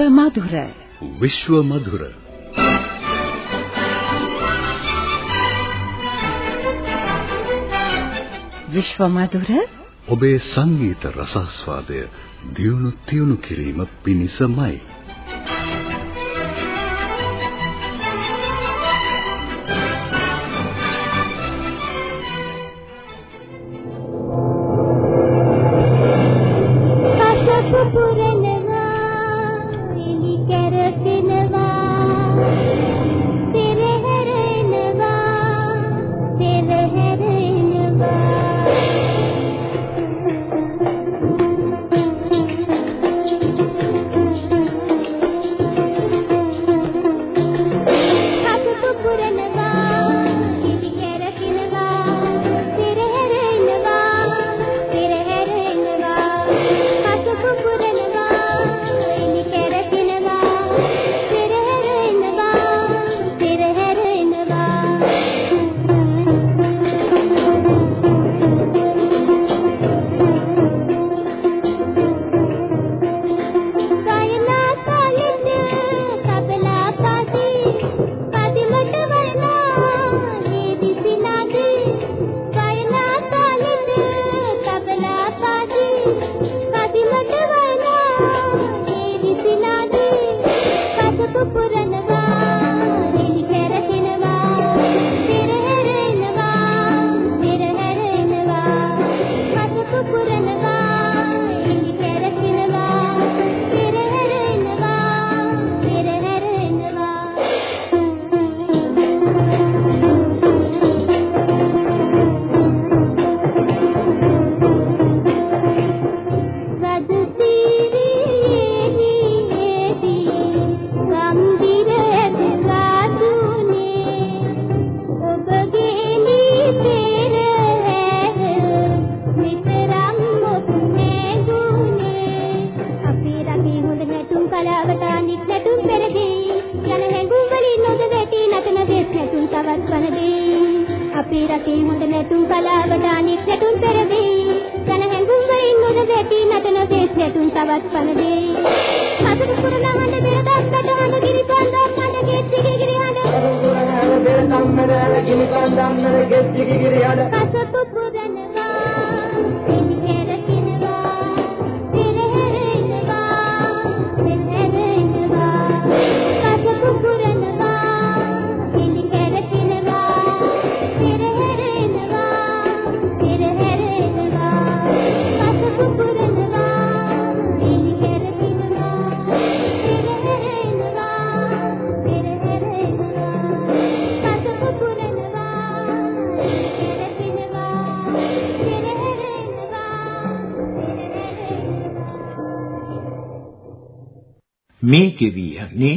විශ්ව මధుර විශ්ව මధుර විශ්ව මధుර ඔබේ සංගීත රසස්වාදය දියුණු තියුණු කිරීම පිණිසමයි පුරේ කෙවි යන්නේ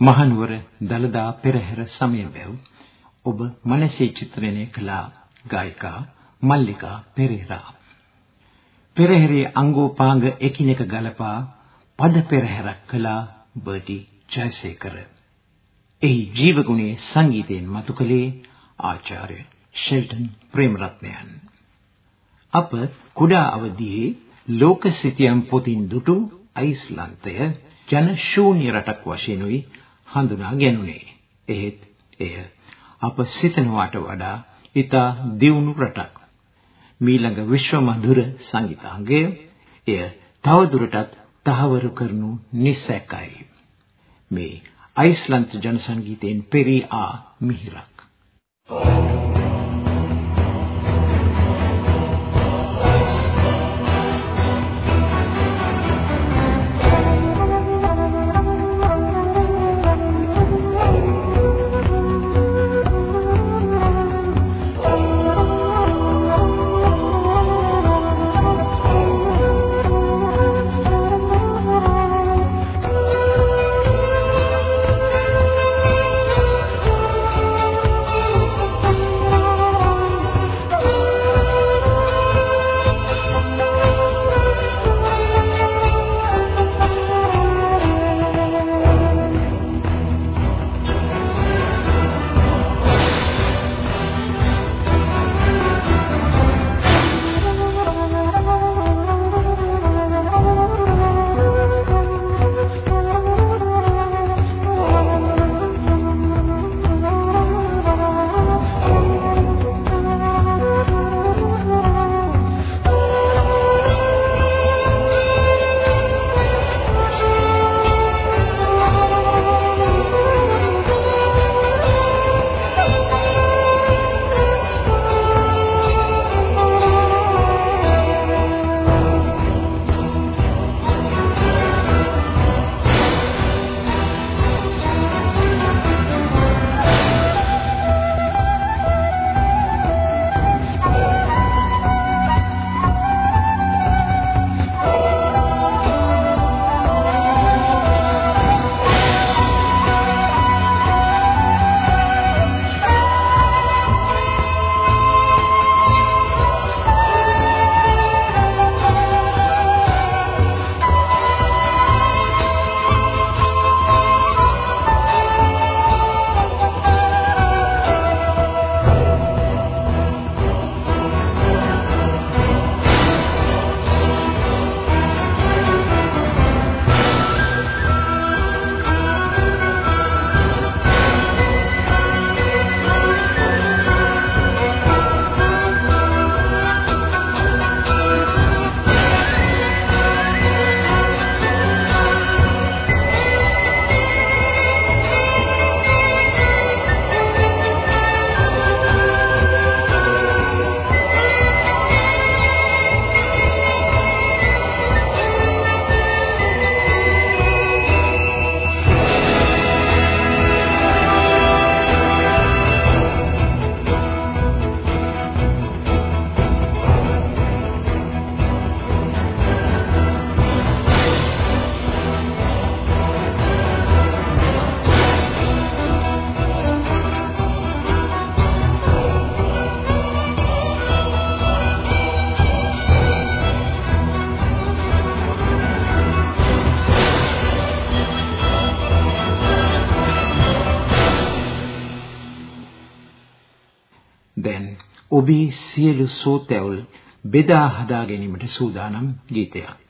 මහනුවර දලදා පෙරහැර සමය බැව්. ඔබ මනසේ චිත්‍රණය කළ ගායිකා මල්ලිකා පෙරේරා. පෙරහැරේ අංගෝපාංග එකිනෙක ගලපා පද පෙරහැරක් කළා බර්ටි ජයසේකර. එහි ජීවගුණයේ සංගීතයෙන් මතු කළේ ආචාර්ය ෂෙල්ටන් ප්‍රේමරත්නයන්. අප කුඩා අවදියේ ලෝක සිතියම් පොතින් දුටු අයිස්ලන්තය ජන ශූන්‍ය රටක් වශයෙන් උයි හඳුනා ගැනුනේ. එහෙත් එය අප සිතනවාට වඩා ඉතා දියුණු රටක්. මීළඟ විශ්ව මధుර සංගීතාංගය එය තවදුරටත් තහවුරු කරනු නිසැකයි. මේ අයිස්ලන්ත ජන සංගීතයෙන් පෙරී ආ මිහිරක්. Thank සියලු සෝතැවුල් බෙදා හදා ගැනීමට සූදානම් ගීතයක්.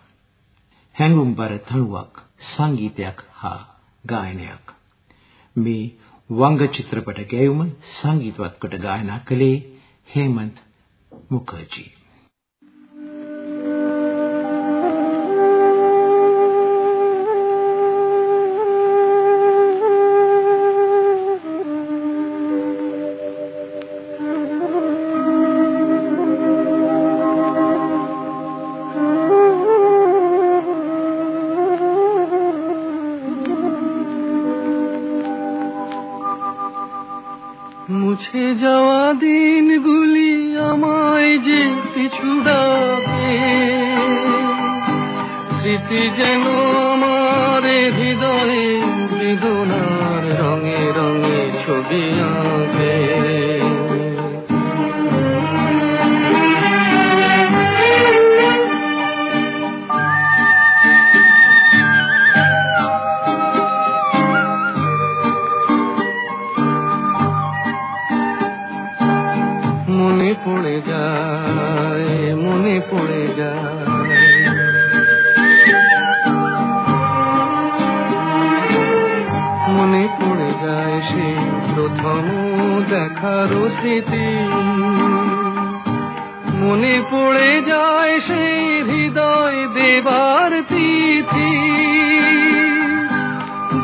හැඟුම්බර තනුවක්, සංගීතයක් හා ගායනයක්. මේ වංග චිත්‍රපට ගැයුම සංගීතවත් කොට ගායනා කළේ හේමන්ත් මුඛර්ජී. স্মৃতি যেন আমার হৃদয়ে বেদনার রঙে রঙে ছবি আঁকে। মনে পড়ে যায় মনে পড়ে দেখার স্মৃতি। মনে পড়ে যায় সেই হৃদয় দেবার তিথি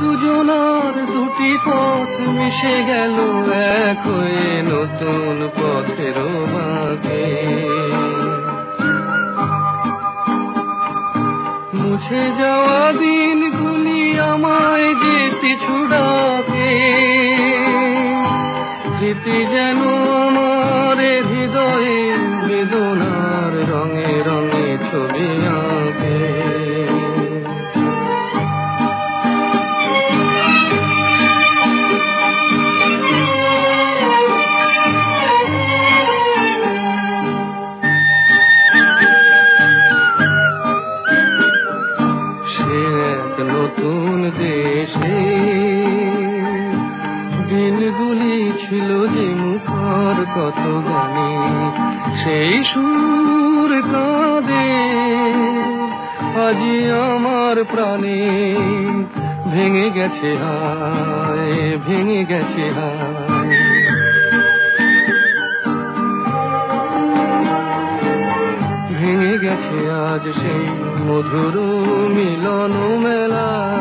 দুজনার দুটি পথ মিশে গেল এক হয়ে নতুন পথের বাঁকে মুছে যাওয়া দিনগুলি আমায় যে পিছু স্মৃতি যেন আমার হৃদয়ে বেদনার রঙে রঙে ছবি আঁকে। কত গানে, সেই সুর কাঁদে। আজি আমার প্রাণে ভেঙে গেছে হায়, ভেঙে গেছে হায়। ভেঙে গেছে আজ সেই মধুর মিলন মেলা।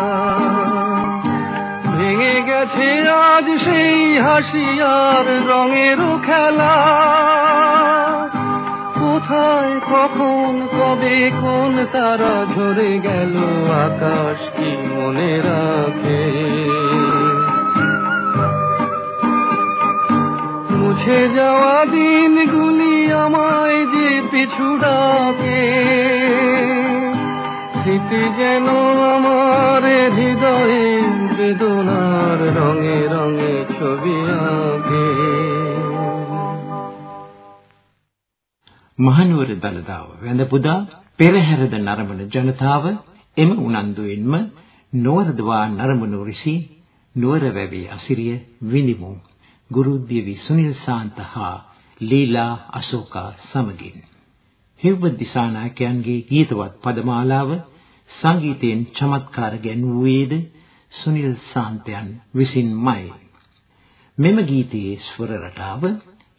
ভেঙে গেছে আজ সেই হাসিয়ার রঙের খেলা। কোথায়, কখন, কবে, কোন তারা ঝরে গেল আকাশ কি মনে রাখে? মুছে যাওয়া দিনগুলি আমায় যে পিছু ডাকে। স্মৃতি যেন আমার হৃদয়ে বেদনার রঙে রঙে ছবি আঁকে මහනුවර දළදාව වැඳ පුදා පෙරහැරද නරඹන ජනතාව එම උනන්දුවෙන්ම නොවරදවා නරඹනු රිසි නුවර වැවේ අසිරිය විඳිමු ගුරු දේවි සුනිල් සාන්ත හා ලීලා අශෝකා සමගින් හිව්ව දිසානායකයන්ගේ ගීතවත් පදමාලාව සංගීතයෙන් චමත්කාර ගැන්වුවේද සුනිල් සාන්තයන් විසින්මයි. මෙම ගීතයේ ස්වර රටාව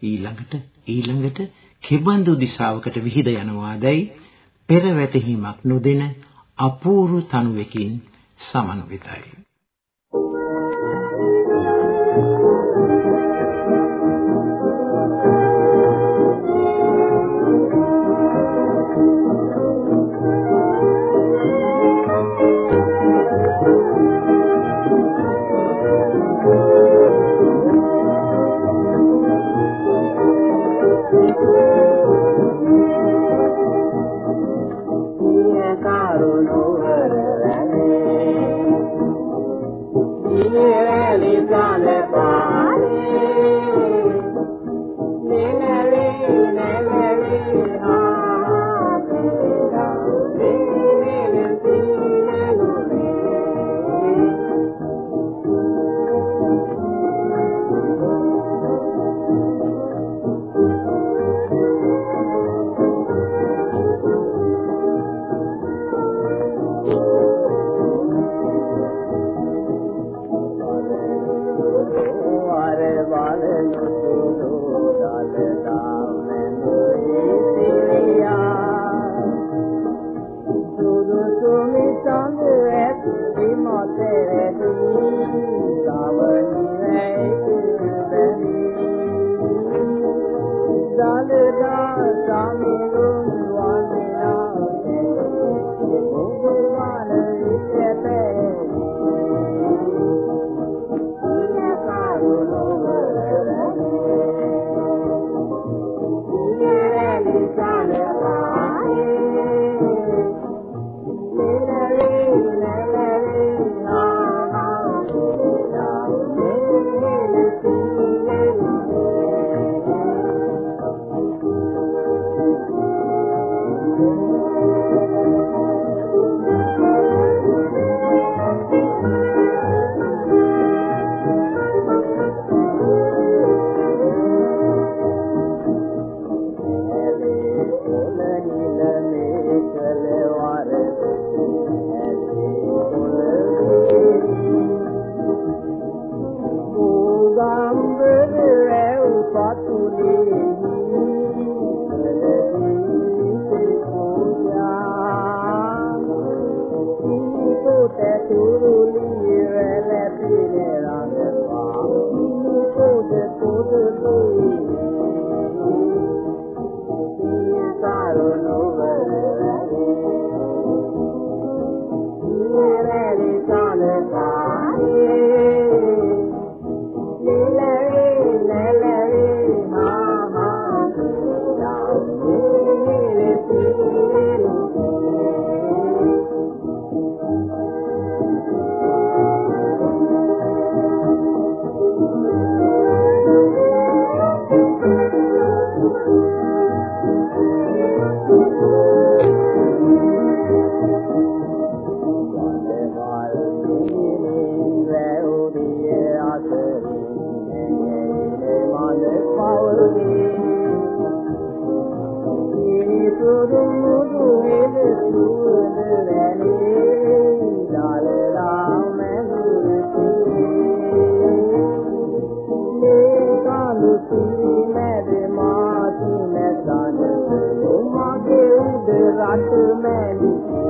ඊළඟට ඊළඟට කෙබඳු දිශාවකට විහිද යනවාදයි පෙරවැතහීමක් නොදෙන අපූර්ව තනුවකින් සමන්විතයි. Elizabeth 拉丝儿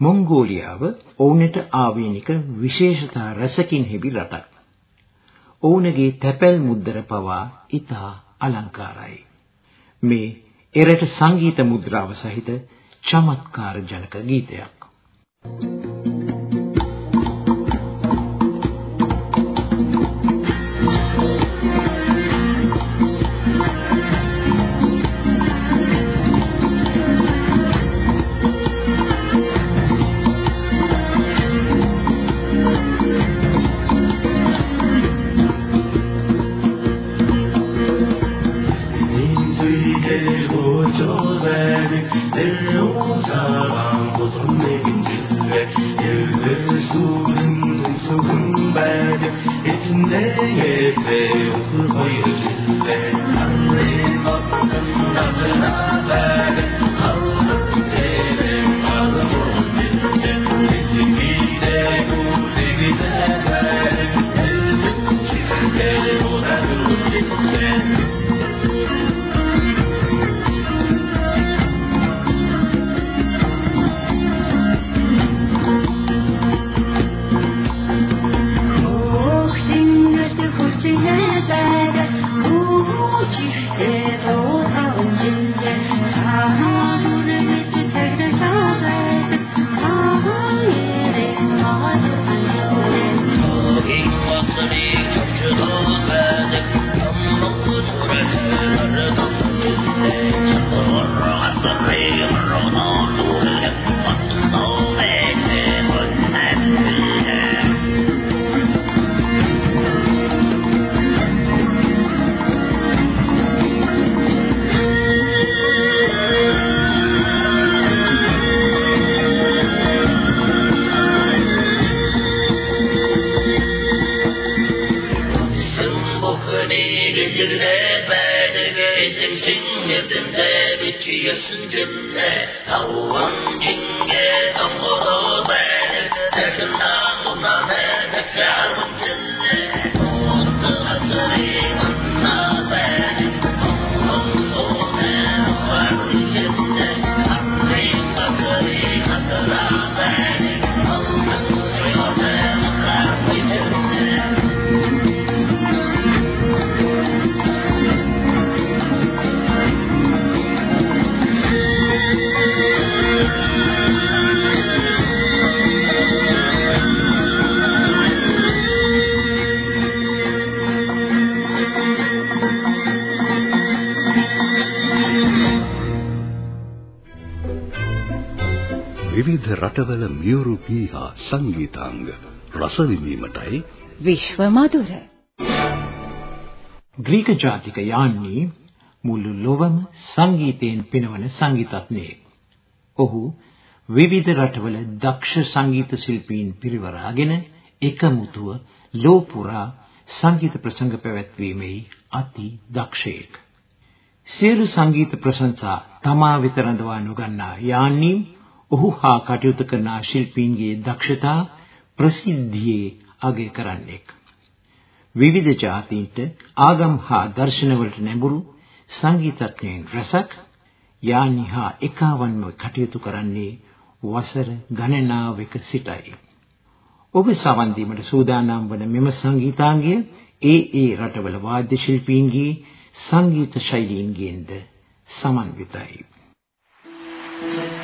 මොංගෝලියාව ඔවුන්ට ආවේනික විශේෂතා රසකින් හෙබි රටක්. ඔවුන්ගේ තැපැල් මුද්දර පවා ඉතා අලංකාරයි. මේ එරට සංගීත මුද්‍රාව සහිත චමත්කාර ජනක ගීතයක්. Thank you. It's විවිධ රටවල මියුරු පීහා සංගීතාංග රස විඳීමටයි විශ්ව මధుර ග්‍රීක ජාතික යාන්නේ මුළු ලොවම සංගීතයෙන් පිනවන සංගීතඥයෙක්. ඔහු විවිධ රටවල දක්ෂ සංගීත ශිල්පීන් පිරිවරාගෙන එකමුතුව ලෝ පුරා සංගීත ප්‍රසංග පැවැත්වීමේ අති දක්ෂයෙක්. සියලු සංගීත ප්‍රශංසා තමා වෙත රඳවා නොගන්නා යාන්නී ඔහු හා කටයුතු කරන ශිල්පීන්ගේ දක්ෂතා ප්‍රසිද්ධියේ අගය කරන්නෙක්. විවිධ ජාතීන්ට ආගම් හා දර්ශනවලට නැඹුරු සංගීතඥයින් රසක් යානි හා එකවන්ව කටයුතු කරන්නේ වසර ගණනාවක සිටයි. ඔබ සවන් දීමට සූදානම් වන මෙම සංගීතාංගය ඒ ඒ රටවල වාද්‍ය ශිල්පීන්ගේ සංගීත ශෛලීන්ගෙන්ද සමන්විතයි. Thank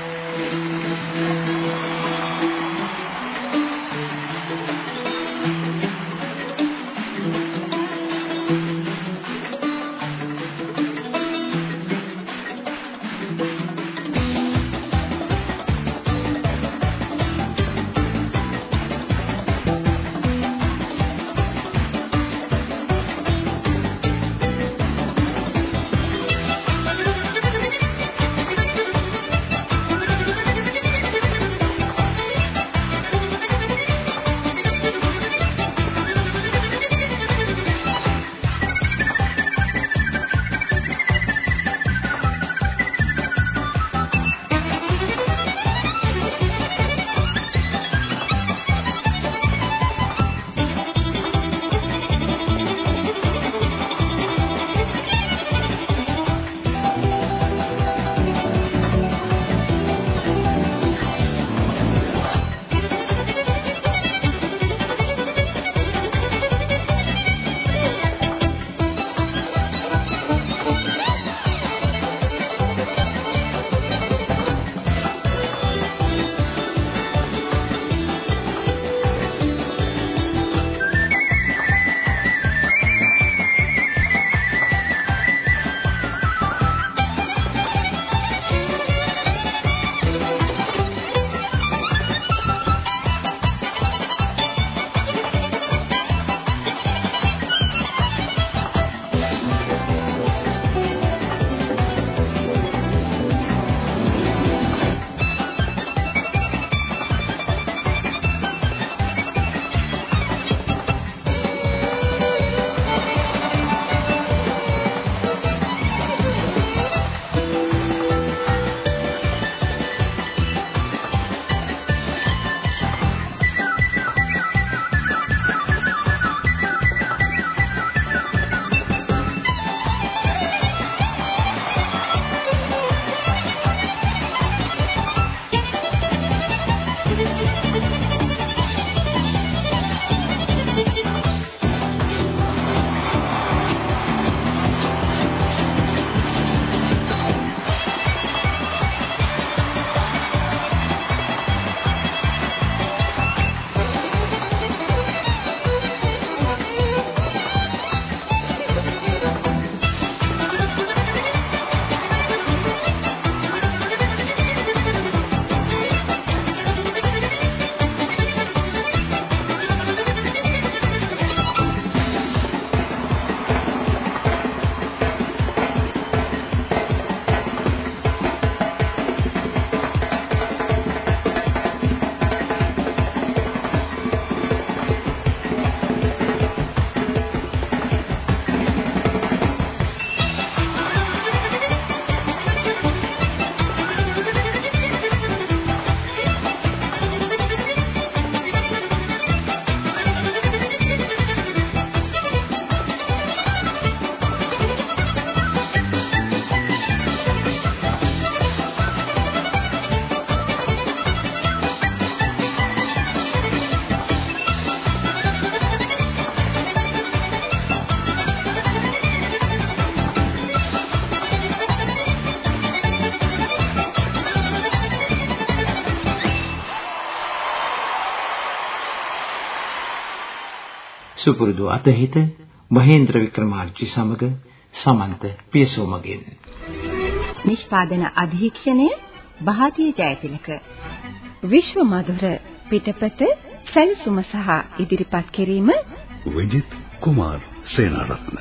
සුපුරුදු අතහිත මහේන්ද්‍ර වික්‍රමාර්ජි සමග සමන්ත පියසෝමගෙන්. නිෂ්පාදන අධීක්ෂණය බහාතිය ජයතිලක. විශ්ව මధుර පිටපත සැලසුම සහ ඉදිරිපත් කිරීම විජිත් කුමාර් සේනාරත්න